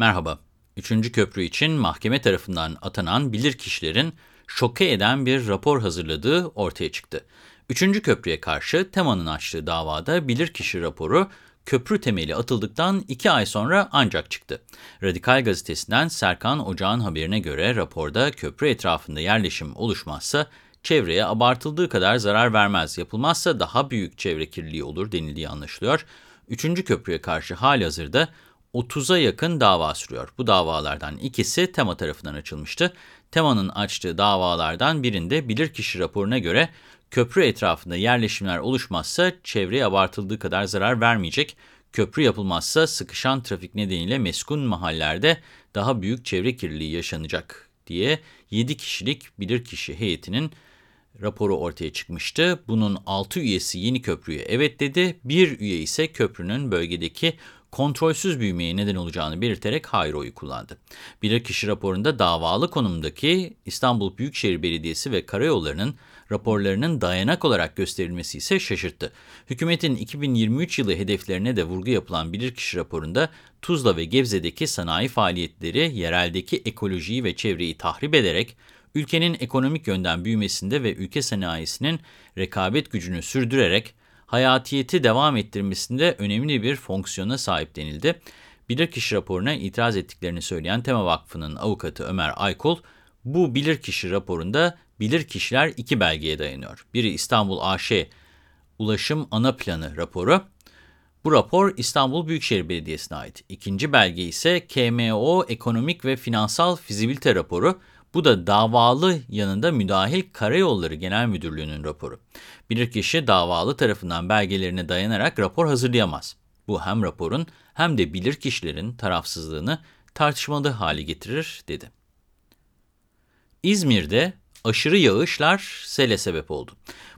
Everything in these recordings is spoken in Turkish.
Merhaba. Üçüncü köprü için mahkeme tarafından atanan bilirkişilerin şoke eden bir rapor hazırladığı ortaya çıktı. Üçüncü köprüye karşı TEMA'nın açtığı davada bilirkişi raporu köprü temeli atıldıktan iki ay sonra ancak çıktı. Radikal gazetesinden Serkan Ocağ'ın haberine göre raporda köprü etrafında yerleşim oluşmazsa çevreye abartıldığı kadar zarar vermez, yapılmazsa daha büyük çevre kirliliği olur denildiği anlaşılıyor. Üçüncü köprüye karşı hali hazırda 30'a yakın dava sürüyor. Bu davalardan ikisi TEMA tarafından açılmıştı. TEMA'nın açtığı davalardan birinde bilirkişi raporuna göre köprü etrafında yerleşimler oluşmazsa çevreye abartıldığı kadar zarar vermeyecek. Köprü yapılmazsa sıkışan trafik nedeniyle meskun mahallelerde daha büyük çevre kirliliği yaşanacak diye 7 kişilik bilirkişi heyetinin raporu ortaya çıkmıştı. Bunun 6 üyesi yeni köprüye evet dedi, bir üye ise köprünün bölgedeki kontrolsüz büyümeye neden olacağını belirterek hayır oyu kullandı. Bilirkişi raporunda davalı konumdaki İstanbul Büyükşehir Belediyesi ve Karayolları'nın raporlarının dayanak olarak gösterilmesi ise şaşırttı. Hükümetin 2023 yılı hedeflerine de vurgu yapılan bilirkişi raporunda Tuzla ve Gebze'deki sanayi faaliyetleri yereldeki ekolojiyi ve çevreyi tahrip ederek ülkenin ekonomik yönden büyümesinde ve ülke sanayisinin rekabet gücünü sürdürerek hayatiyeti devam ettirmesinde önemli bir fonksiyona sahip denildi. Bilirkişi raporuna itiraz ettiklerini söyleyen Tema Vakfı'nın avukatı Ömer Aykul, bu bilirkişi raporunda bilirkişiler iki belgeye dayanıyor. Biri İstanbul AŞ Ulaşım Ana Planı raporu. Bu rapor İstanbul Büyükşehir Belediyesi'ne ait. İkinci belge ise KMO Ekonomik ve Finansal Fizibilite raporu. Bu da davalı yanında müdahil Karayolları Genel Müdürlüğü'nün raporu. Bilirkişi davalı tarafından belgelerine dayanarak rapor hazırlayamaz. Bu hem raporun hem de bilirkişilerin tarafsızlığını tartışmalı hale getirir, dedi. İzmir'de aşırı yağışlar sele sebep oldu.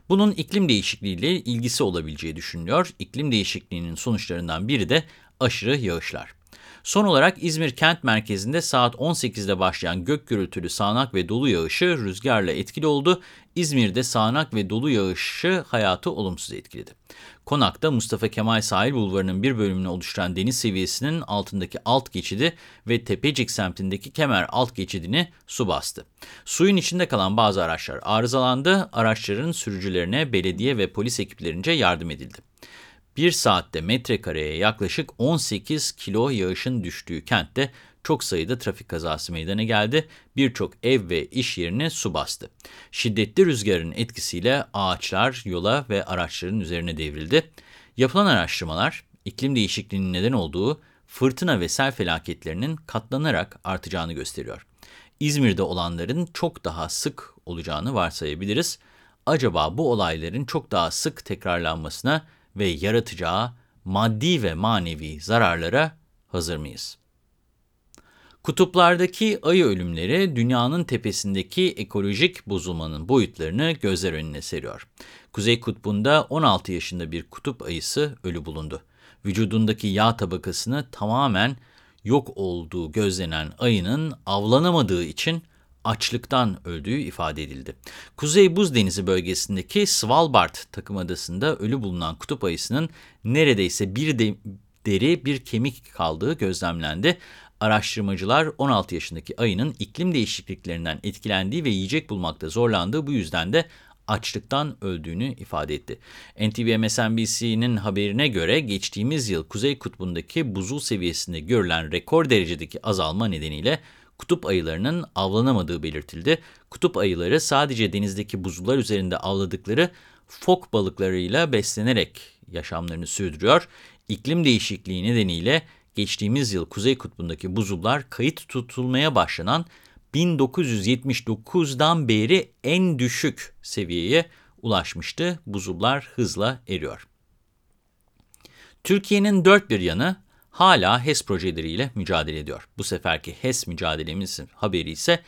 Bunun iklim değişikliğiyle ilgisi olabileceği düşünülüyor. İklim değişikliğinin sonuçlarından biri de aşırı yağışlar. Son olarak İzmir kent merkezinde saat 18'de başlayan gök gürültülü sağanak ve dolu yağışı rüzgarla etkili oldu. İzmir'de sağanak ve dolu yağışı hayatı olumsuz etkiledi. Konak'ta Mustafa Kemal Sahil Bulvarı'nın bir bölümünü oluşturan deniz seviyesinin altındaki alt geçidi ve Tepecik semtindeki Kemer alt geçidini su bastı. Suyun içinde kalan bazı araçlar arızalandı. Araçların sürücülerine belediye ve polis ekiplerince yardım edildi. Bir saatte metrekareye yaklaşık 18 kilo yağışın düştüğü kentte çok sayıda trafik kazası meydana geldi. Birçok ev ve iş yerine su bastı. Şiddetli rüzgarın etkisiyle ağaçlar yola ve araçların üzerine devrildi. Yapılan araştırmalar iklim değişikliğinin neden olduğu fırtına ve sel felaketlerinin katlanarak artacağını gösteriyor. İzmir'de olanların çok daha sık olacağını varsayabiliriz. Acaba bu olayların çok daha sık tekrarlanmasına ve yaratacağı maddi ve manevi zararlara hazır mıyız? Kutuplardaki ayı ölümleri dünyanın tepesindeki ekolojik bozulmanın boyutlarını gözler önüne seriyor. Kuzey kutbunda 16 yaşında bir kutup ayısı ölü bulundu. Vücudundaki yağ tabakasını tamamen yok olduğu gözlenen ayının avlanamadığı için açlıktan öldüğü ifade edildi. Kuzey Buz Denizi bölgesindeki Svalbard takım adasında ölü bulunan kutup ayısının neredeyse bir de, deri bir kemik kaldığı gözlemlendi. Araştırmacılar 16 yaşındaki ayının iklim değişikliklerinden etkilendiği ve yiyecek bulmakta zorlandığı bu yüzden de açlıktan öldüğünü ifade etti. NTV MSNBC'nin haberine göre geçtiğimiz yıl Kuzey Kutbu'ndaki buzul seviyesinde görülen rekor derecedeki azalma nedeniyle kutup ayılarının avlanamadığı belirtildi. Kutup ayıları sadece denizdeki buzullar üzerinde avladıkları fok balıklarıyla beslenerek yaşamlarını sürdürüyor. İklim değişikliği nedeniyle geçtiğimiz yıl Kuzey Kutbu'ndaki buzullar kayıt tutulmaya başlanan 1979'dan beri en düşük seviyeye ulaşmıştı. Buzullar hızla eriyor. Türkiye'nin dört bir yanı hala HES projeleriyle mücadele ediyor. Bu seferki HES mücadelemizin haberi ise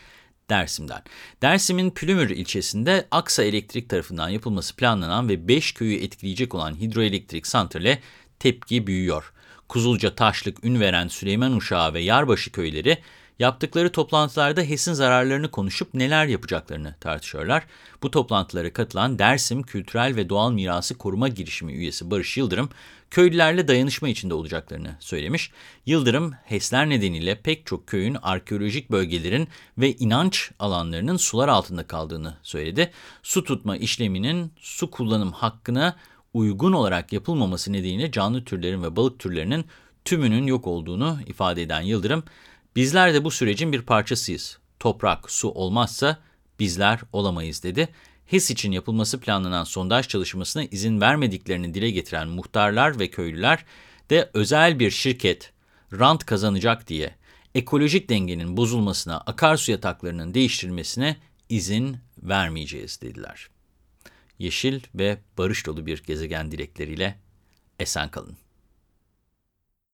Dersim'den. Dersim'in Pülümür ilçesinde Aksa Elektrik tarafından yapılması planlanan ve 5 köyü etkileyecek olan hidroelektrik santrale tepki büyüyor. Kuzulca, Taşlık, Ünveren, Süleyman Uşağı ve Yarbaşı köyleri Yaptıkları toplantılarda HES'in zararlarını konuşup neler yapacaklarını tartışıyorlar. Bu toplantılara katılan Dersim Kültürel ve Doğal Mirası Koruma Girişimi üyesi Barış Yıldırım, köylülerle dayanışma içinde olacaklarını söylemiş. Yıldırım, HES'ler nedeniyle pek çok köyün arkeolojik bölgelerin ve inanç alanlarının sular altında kaldığını söyledi. Su tutma işleminin su kullanım hakkına uygun olarak yapılmaması nedeniyle canlı türlerin ve balık türlerinin tümünün yok olduğunu ifade eden Yıldırım, bizler de bu sürecin bir parçasıyız. Toprak, su olmazsa bizler olamayız dedi. HES için yapılması planlanan sondaj çalışmasına izin vermediklerini dile getiren muhtarlar ve köylüler de özel bir şirket rant kazanacak diye ekolojik dengenin bozulmasına, akarsu yataklarının değiştirilmesine izin vermeyeceğiz dediler. Yeşil ve barış dolu bir gezegen dilekleriyle esen kalın.